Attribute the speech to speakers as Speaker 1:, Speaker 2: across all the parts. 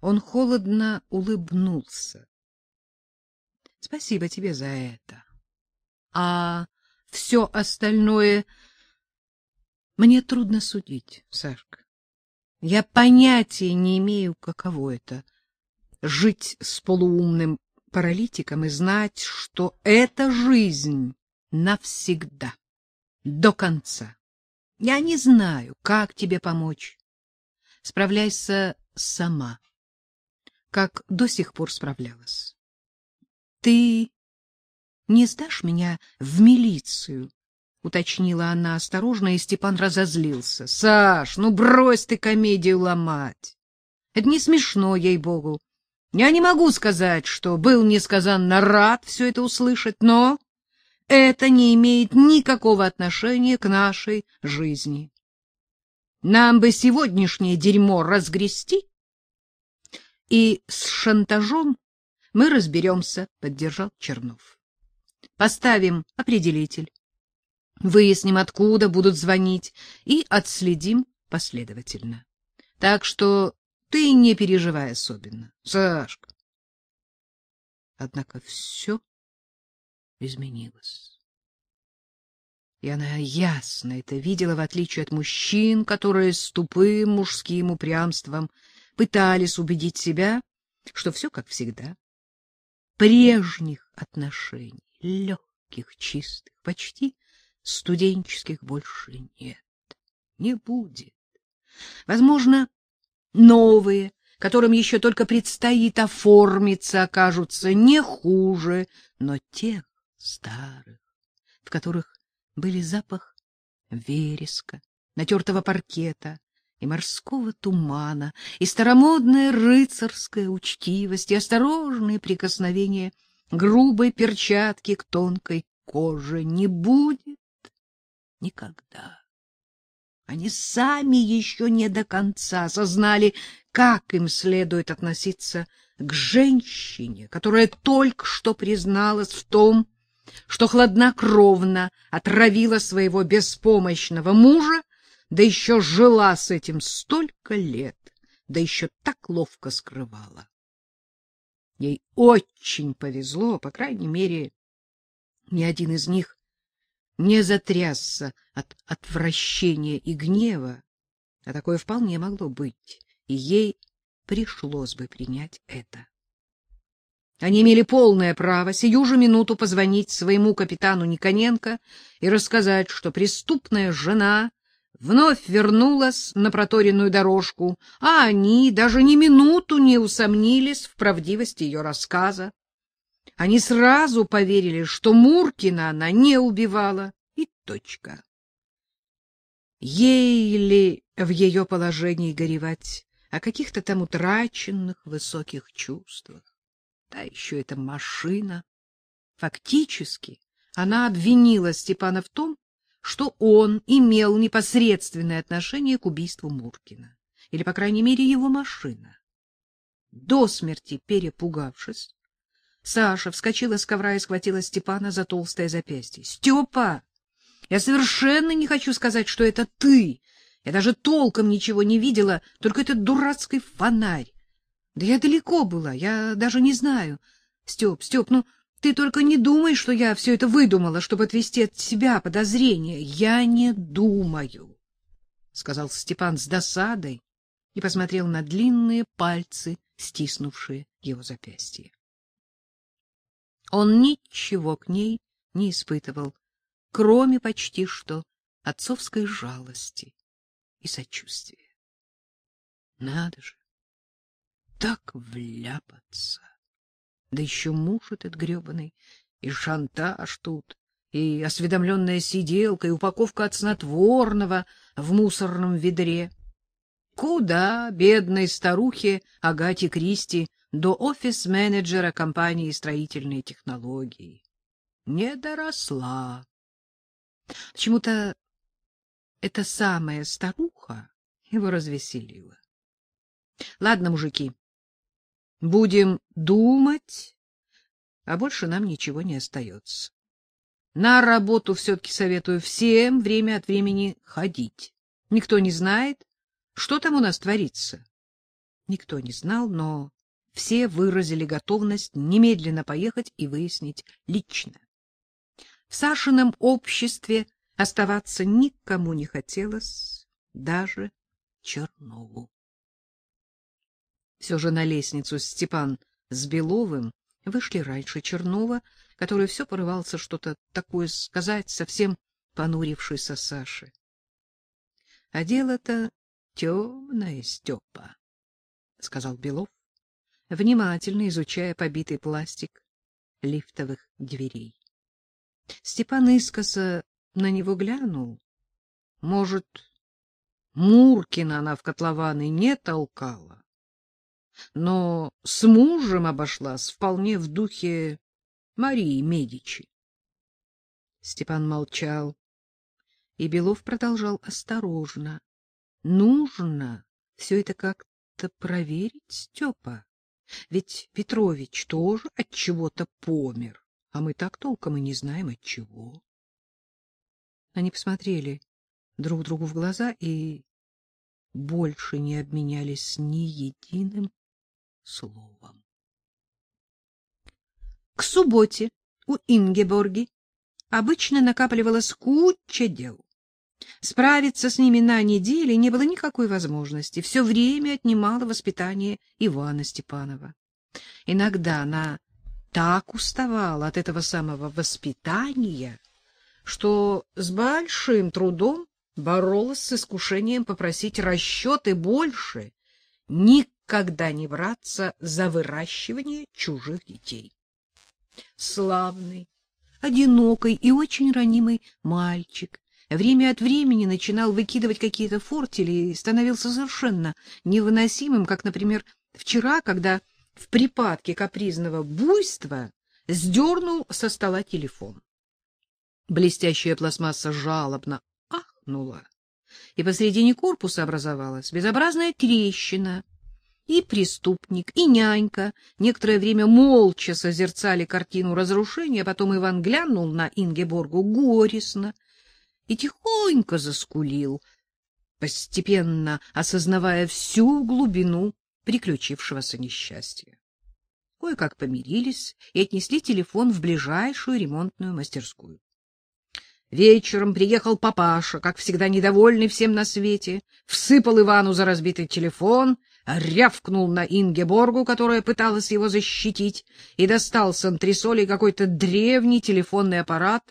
Speaker 1: Он холодно улыбнулся. — Спасибо тебе за это. А все остальное... Мне трудно судить, Сашка. Я понятия не имею, каково это — жить с полуумным паралитиком и знать, что эта жизнь навсегда, до конца. Я не знаю, как тебе помочь. Справляйся сама, как до сих пор справлялась. Ты не сдашь меня в милицию? уточнила она осторожно, и Степан разозлился. Саш, ну брось ты комедию ломать. Это не смешно, ей-богу. Я не могу сказать, что был несказанно рад все это услышать, но это не имеет никакого отношения к нашей жизни. Нам бы сегодняшнее дерьмо разгрести, и с шантажом мы разберемся, — поддержал Чернов. Поставим определитель, выясним, откуда будут звонить, и отследим последовательно. Так что ты не переживай особенно, Сашка. Однако все изменилось. И она ясно это видела, в отличие от мужчин, которые с тупым мужским упрямством пытались убедить себя, что все как всегда. Прежних отношений, легких, чистых, почти студенческих больше нет, не будет. Возможно, новые, которым еще только предстоит оформиться, окажутся не хуже, но тех старых, в которых были запах вереска, натертого паркета и морского тумана, и старомодная рыцарская учтивость, и осторожные прикосновения грубой перчатки к тонкой коже не будет никогда. Они сами еще не до конца осознали, как им следует относиться к женщине, которая только что призналась в том, что хладнокровно отравила своего беспомощного мужа, да еще жила с этим столько лет, да еще так ловко скрывала. Ей очень повезло, по крайней мере, ни один из них не затрясся от отвращения и гнева, а такое вполне могло быть, и ей пришлось бы принять это. Они имели полное право сию же минуту позвонить своему капитану Никоненко и рассказать, что преступная жена вновь вернулась на проторенную дорожку, а они даже ни минуту не усомнились в правдивости ее рассказа. Они сразу поверили, что Муркина она не убивала, и точка. Ей ли в ее положении горевать о каких-то там утраченных высоких чувствах? Да еще эта машина. Фактически она обвинила Степана в том, что он имел непосредственное отношение к убийству Муркина, или, по крайней мере, его машина. До смерти перепугавшись, Саша вскочила с ковра и схватила Степана за толстое запястье. — Степа! Я совершенно не хочу сказать, что это ты! Я даже толком ничего не видела, только этот дурацкий фонарь. Да я далеко была, я даже не знаю. Степ, Степ, ну ты только не думай, что я все это выдумала, чтобы отвести от себя подозрения. Я не думаю, — сказал Степан с досадой и посмотрел на длинные пальцы, стиснувшие его запястье. Он ничего к ней не испытывал, кроме почти что отцовской жалости и сочувствия. Надо же, так вляпаться! Да еще муж этот гребаный, и шантаж тут, и осведомленная сиделка, и упаковка от снотворного в мусорном ведре. Куда бедной старухе Агате Кристи до офис-менеджера компании строительные технологии. Не доросла. Почему-то эта самая старуха его развеселила. Ладно, мужики, будем думать, а больше нам ничего не остается. На работу все-таки советую всем время от времени ходить. Никто не знает, что там у нас творится. Никто не знал, но все выразили готовность немедленно поехать и выяснить лично. В Сашином обществе оставаться никому не хотелось, даже Чернову. Все же на лестницу Степан с Беловым вышли раньше Чернова, который все порывался что-то такое сказать, совсем понурившийся Саше. А дело-то темное, Степа, — сказал Белов, внимательно изучая побитый пластик лифтовых дверей. Степан искоса на него глянул. Может, Муркина она в котлованы не толкала, но с мужем обошлась вполне в духе Марии Медичи. Степан молчал, и Белов продолжал осторожно. — Нужно все это как-то проверить, Степа. Ведь Петрович тоже от чего-то помер, а мы так толком и не знаем от чего. Они посмотрели друг другу в глаза и больше не обменялись ни единым словом. К субботе у Ингеборги обычно накапливалась куча дел. Справиться с ними на неделе не было никакой возможности. Все время отнимало воспитание Ивана Степанова. Иногда она так уставала от этого самого воспитания, что с большим трудом боролась с искушением попросить расчеты больше, никогда не браться за выращивание чужих детей. Славный, одинокий и очень ранимый мальчик время от времени начинал выкидывать какие-то фортели и становился совершенно невыносимым, как, например, вчера, когда в припадке капризного буйства сдернул со стола телефон. Блестящая пластмасса жалобно ахнула, и посредине корпуса образовалась безобразная трещина — и преступник, и нянька некоторое время молча созерцали картину разрушения, потом Иван глянул на Ингеборгу горестно и тихонько заскулил, постепенно осознавая всю глубину приключившегося несчастья. Кое-как помирились и отнесли телефон в ближайшую ремонтную мастерскую. Вечером приехал папаша, как всегда недовольный всем на свете, всыпал Ивану за разбитый телефон — рявкнул на Ингеборгу, которая пыталась его защитить, и достал с антресолей какой-то древний телефонный аппарат,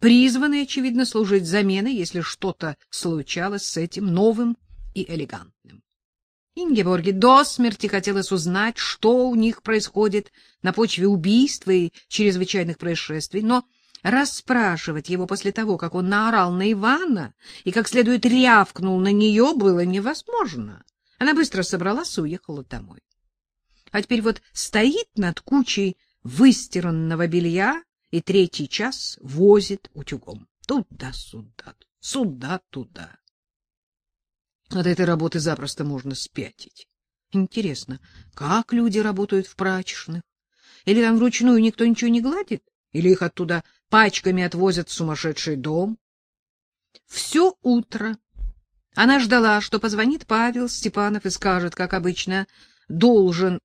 Speaker 1: призванный, очевидно, служить заменой, если что-то случалось с этим новым и элегантным. Ингеборге до смерти хотелось узнать, что у них происходит на почве убийства и чрезвычайных происшествий, но расспрашивать его после того, как он наорал на Ивана и как следует рявкнул на нее, было невозможно. Она быстро собралась и уехала домой. А теперь вот стоит над кучей выстиранного белья и третий час возит утюгом. Туда-сюда, сюда-туда. От этой работы запросто можно спятить. Интересно, как люди работают в прачечных? Или там вручную никто ничего не гладит? Или их оттуда пачками отвозят в сумасшедший дом? Все утро она ждала, что позвонит Павел Степанов и скажет, как обычно, должен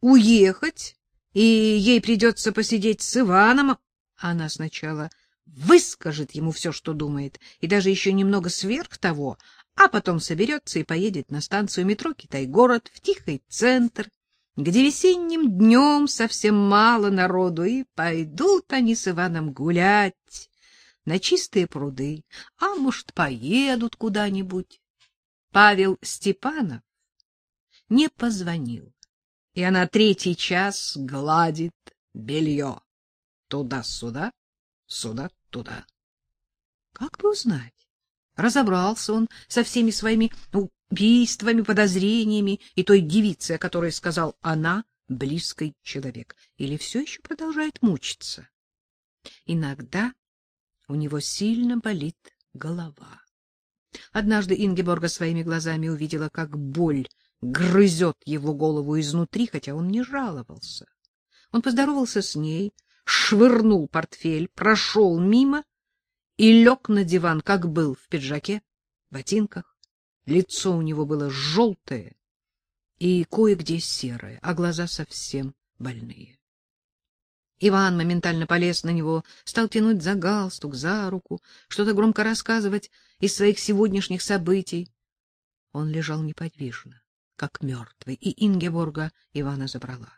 Speaker 1: уехать, и ей придется посидеть с Иваном. Она сначала выскажет ему все, что думает, и даже еще немного сверх того, а потом соберется и поедет на станцию метро Китай-город в тихий центр, где весенним днем совсем мало народу, и пойдут они с Иваном гулять на чистые пруды, а может, поедут куда-нибудь. Павел Степанов не позвонил, и она третий час гладит белье. Туда-сюда, сюда-туда. Как бы узнать? Разобрался он со всеми своими убийствами, подозрениями и той девицей, о которой сказал она, близкий человек, или все еще продолжает мучиться? Иногда у него сильно болит голова. Однажды Ингеборга своими глазами увидела, как боль грызет его голову изнутри, хотя он не жаловался. Он поздоровался с ней, швырнул портфель, прошел мимо и лег на диван, как был в пиджаке, ботинках. Лицо у него было желтое и кое-где серое, а глаза совсем больные. Иван моментально полез на него, стал тянуть за галстук, за руку, что-то громко рассказывать из своих сегодняшних событий. Он лежал неподвижно, как мертвый, и Ингеборга Ивана забрала.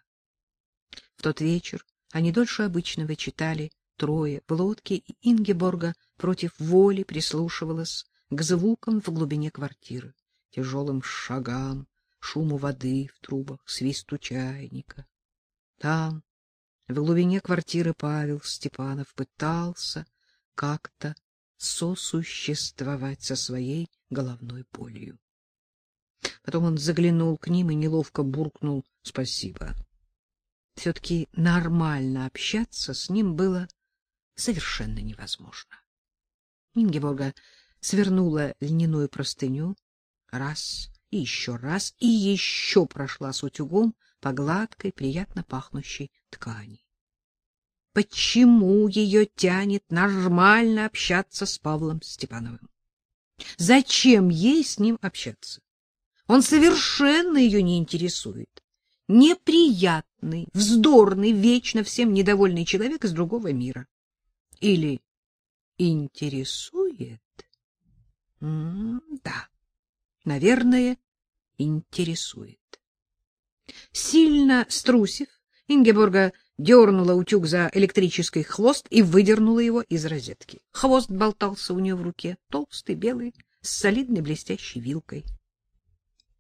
Speaker 1: В тот вечер они дольше обычного читали трое в лодке, и Ингеборга против воли прислушивалась к звукам в глубине квартиры, тяжелым шагам, шуму воды в трубах, свисту чайника. Там, в глубине квартиры Павел Степанов пытался как-то сосуществовать со своей головной болью. Потом он заглянул к ним и неловко буркнул «спасибо». Все-таки нормально общаться с ним было совершенно невозможно. Ингеборга свернула льняную простыню раз и еще раз и еще прошла с утюгом по гладкой, приятно пахнущей ткани. Почему ее тянет нормально общаться с Павлом Степановым? Зачем ей с ним общаться? Он совершенно ее не интересует. Неприятный, вздорный, вечно всем недовольный человек из другого мира. Или интересует? М да, наверное, интересует. Сильно струсив, Ингеборга дернула утюг за электрический хвост и выдернула его из розетки. Хвост болтался у нее в руке, толстый, белый, с солидной блестящей вилкой.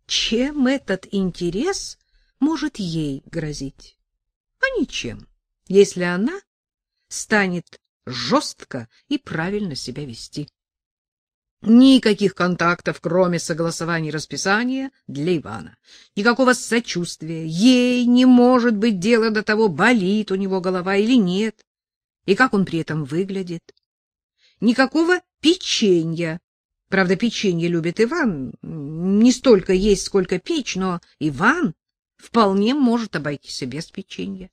Speaker 1: Чем этот интерес может ей грозить? А ничем, если она станет жестко и правильно себя вести. Никаких контактов, кроме согласования расписания, для Ивана. Никакого сочувствия. Ей не может быть дела до того, болит у него голова или нет, и как он при этом выглядит. Никакого печенья. Правда, печенье любит Иван. Не столько есть, сколько печь, но Иван вполне может обойтись и без печенья.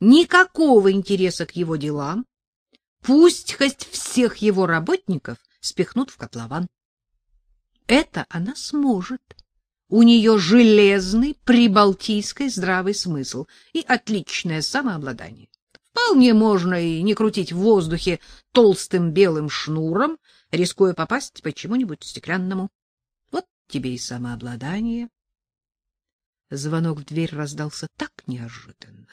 Speaker 1: Никакого интереса к его делам. Пусть хоть всех его работников спихнут в котлован. Это она сможет. У нее железный прибалтийский здравый смысл и отличное самообладание. Вполне можно и не крутить в воздухе толстым белым шнуром, рискуя попасть по чему-нибудь стеклянному. Вот тебе и самообладание. Звонок в дверь раздался так неожиданно,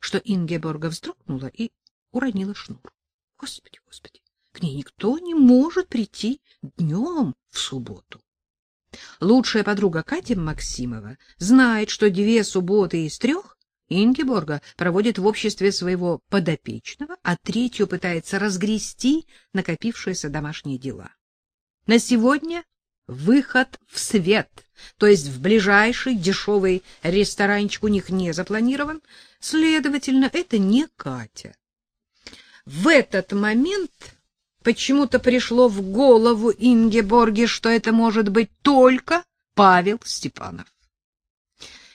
Speaker 1: что Ингеборга вздрогнула и уронила шнур. Господи, господи! К ней никто не может прийти днем в субботу. Лучшая подруга Катя Максимова знает, что две субботы из трех Ингеборга проводит в обществе своего подопечного, а третью пытается разгрести накопившиеся домашние дела. На сегодня выход в свет, то есть в ближайший дешевый ресторанчик у них не запланирован, следовательно, это не Катя. В этот момент Почему-то пришло в голову Ингеборге, что это может быть только Павел Степанов.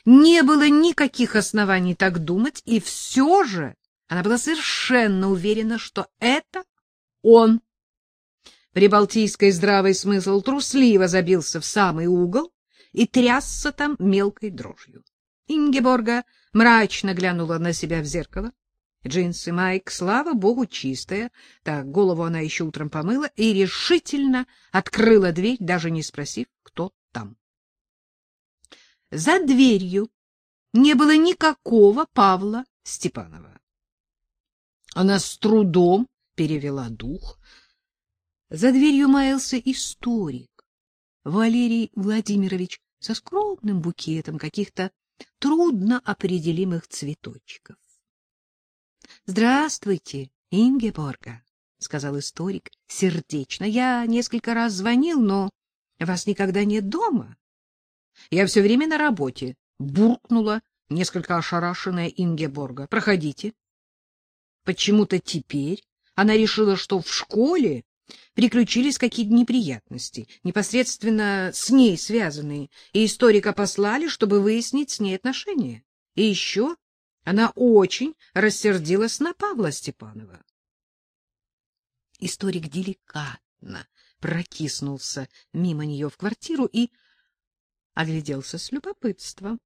Speaker 1: Не было никаких оснований так думать, и все же она была совершенно уверена, что это он. Прибалтийский здравый смысл трусливо забился в самый угол и трясся там мелкой дрожью. Ингеборга мрачно глянула на себя в зеркало. Джинсы Майк, слава богу, чистая. Так, голову она еще утром помыла и решительно открыла дверь, даже не спросив, кто там. За дверью не было никакого Павла Степанова. Она с трудом перевела дух. За дверью маялся историк Валерий Владимирович со скромным букетом каких-то трудно определимых цветочков. — Здравствуйте, Ингеборга, — сказал историк сердечно. — Я несколько раз звонил, но вас никогда нет дома. — Я все время на работе, — буркнула несколько ошарашенная Ингеборга. — Проходите. Почему-то теперь она решила, что в школе приключились какие-то неприятности, непосредственно с ней связанные, и историка послали, чтобы выяснить с ней отношения. И еще она очень рассердилась на Павла Степанова. Историк деликатно прокиснулся мимо нее в квартиру и огляделся с любопытством.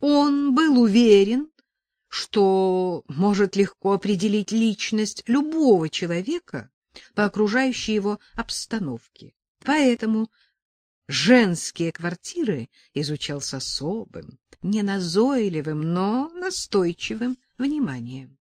Speaker 1: Он был уверен, что может легко определить личность любого человека по окружающей его обстановке. Поэтому женские квартиры изучал с особым, неназойливым, но настойчивым вниманием.